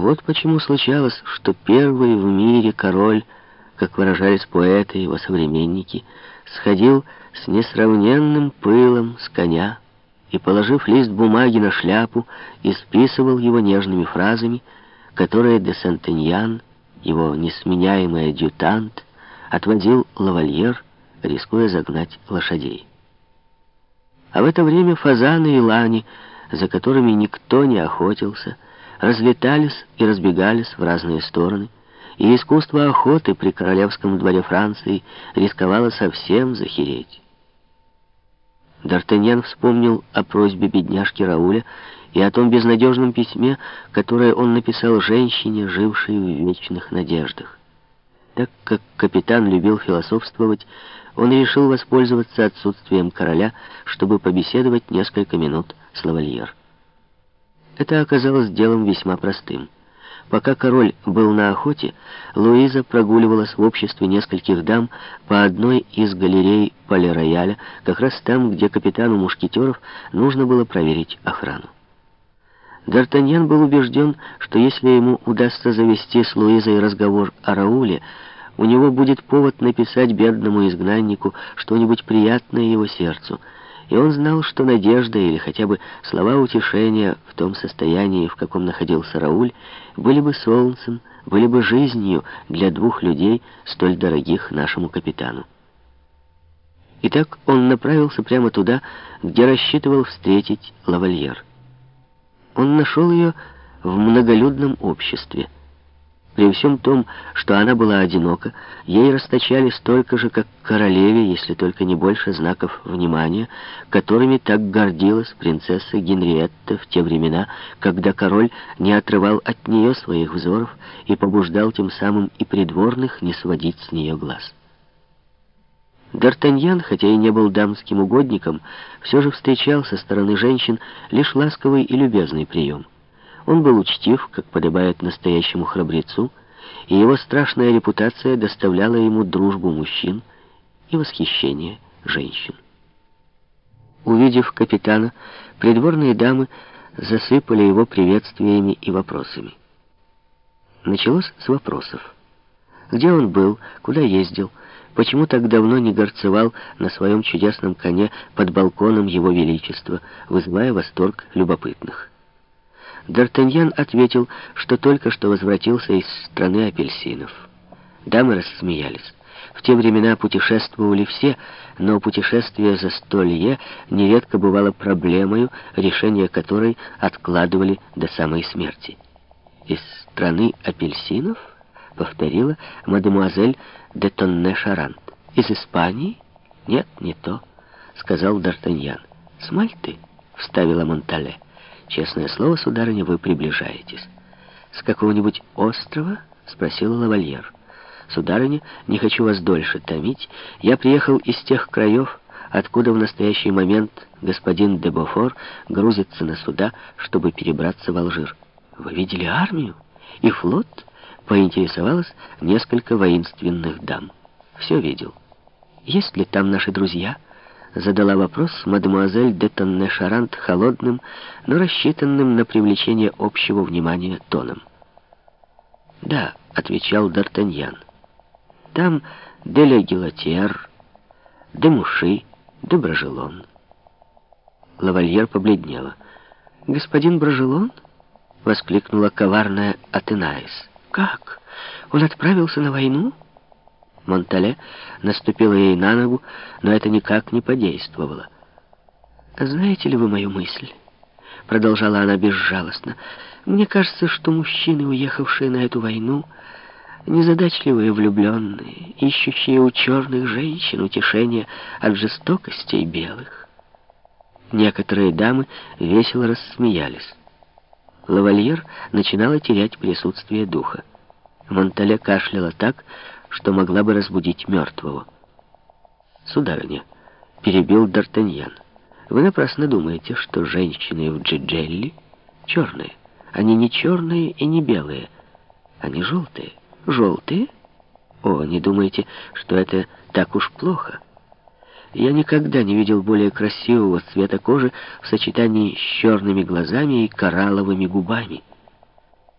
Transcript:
Вот почему случалось, что первый в мире король, как выражались поэты его современники, сходил с несравненным пылом с коня и, положив лист бумаги на шляпу, исписывал его нежными фразами, которые де Сентеньян, его несменяемый адъютант, отводил лавальер, рискуя загнать лошадей. А в это время фазаны и лани, за которыми никто не охотился, разлетались и разбегались в разные стороны, и искусство охоты при королевском дворе Франции рисковало совсем захереть. Д'Артаньян вспомнил о просьбе бедняжки Рауля и о том безнадежном письме, которое он написал женщине, жившей в вечных надеждах. Так как капитан любил философствовать, он решил воспользоваться отсутствием короля, чтобы побеседовать несколько минут с лавальер. Это оказалось делом весьма простым. Пока король был на охоте, Луиза прогуливалась в обществе нескольких дам по одной из галерей Пале-Рояля, как раз там, где капитану мушкетеров нужно было проверить охрану. Д'Артаньян был убежден, что если ему удастся завести с Луизой разговор о Рауле, у него будет повод написать бедному изгнаннику что-нибудь приятное его сердцу — и он знал, что надежда или хотя бы слова утешения в том состоянии, в каком находился Рауль, были бы солнцем, были бы жизнью для двух людей, столь дорогих нашему капитану. Итак, он направился прямо туда, где рассчитывал встретить лавальер. Он нашел ее в многолюдном обществе — при всем том, что она была одинока, ей расточали столько же, как королеве, если только не больше знаков внимания, которыми так гордилась принцесса Генриетта в те времена, когда король не отрывал от нее своих взоров и побуждал тем самым и придворных не сводить с нее глаз. Д'Артаньян, хотя и не был дамским угодником, все же встречал со стороны женщин лишь ласковый и любезный прием. Он был учтив, как подобает настоящему храбрецу, и его страшная репутация доставляла ему дружбу мужчин и восхищение женщин. Увидев капитана, придворные дамы засыпали его приветствиями и вопросами. Началось с вопросов. Где он был, куда ездил, почему так давно не горцевал на своем чудесном коне под балконом его величества, вызывая восторг любопытных. Д'Артаньян ответил, что только что возвратился из страны апельсинов. Дамы рассмеялись. В те времена путешествовали все, но путешествие за столье нередко бывало проблемою, решение которой откладывали до самой смерти. «Из страны апельсинов?» — повторила мадемуазель де Тонне-Шарант. «Из Испании?» «Нет, не то», — сказал Д'Артаньян. «С Мальты?» — вставила Монтале. «Честное слово, сударыня, вы приближаетесь». «С какого-нибудь острова?» — спросила лавальер. «Сударыня, не хочу вас дольше томить. Я приехал из тех краев, откуда в настоящий момент господин де Бофор грузится на суда, чтобы перебраться в Алжир. Вы видели армию? И флот?» — поинтересовалось несколько воинственных дам. «Все видел. Есть ли там наши друзья?» Задала вопрос мадемуазель де Тонне-Шарант холодным, но рассчитанным на привлечение общего внимания тоном. «Да», — отвечал Д'Артаньян, — «там де Ле Гилатьер, де Муши, де Брожелон». Лавальер побледнела. «Господин Брожелон?» — воскликнула коварная Атенаис. «Как? Он отправился на войну?» Монтале наступила ей на ногу, но это никак не подействовало. «Знаете ли вы мою мысль?» Продолжала она безжалостно. «Мне кажется, что мужчины, уехавшие на эту войну, незадачливые влюбленные, ищущие у черных женщин утешения от жестокостей белых». Некоторые дамы весело рассмеялись. Лавальер начинала терять присутствие духа. Монтале кашляла так, что могла бы разбудить мертвого. «Сударыня», — перебил Д'Артаньян, — «вы напрасно думаете, что женщины в Джиджелли черные. Они не черные и не белые. Они желтые. Желтые? О, не думайте, что это так уж плохо». Я никогда не видел более красивого цвета кожи в сочетании с черными глазами и коралловыми губами.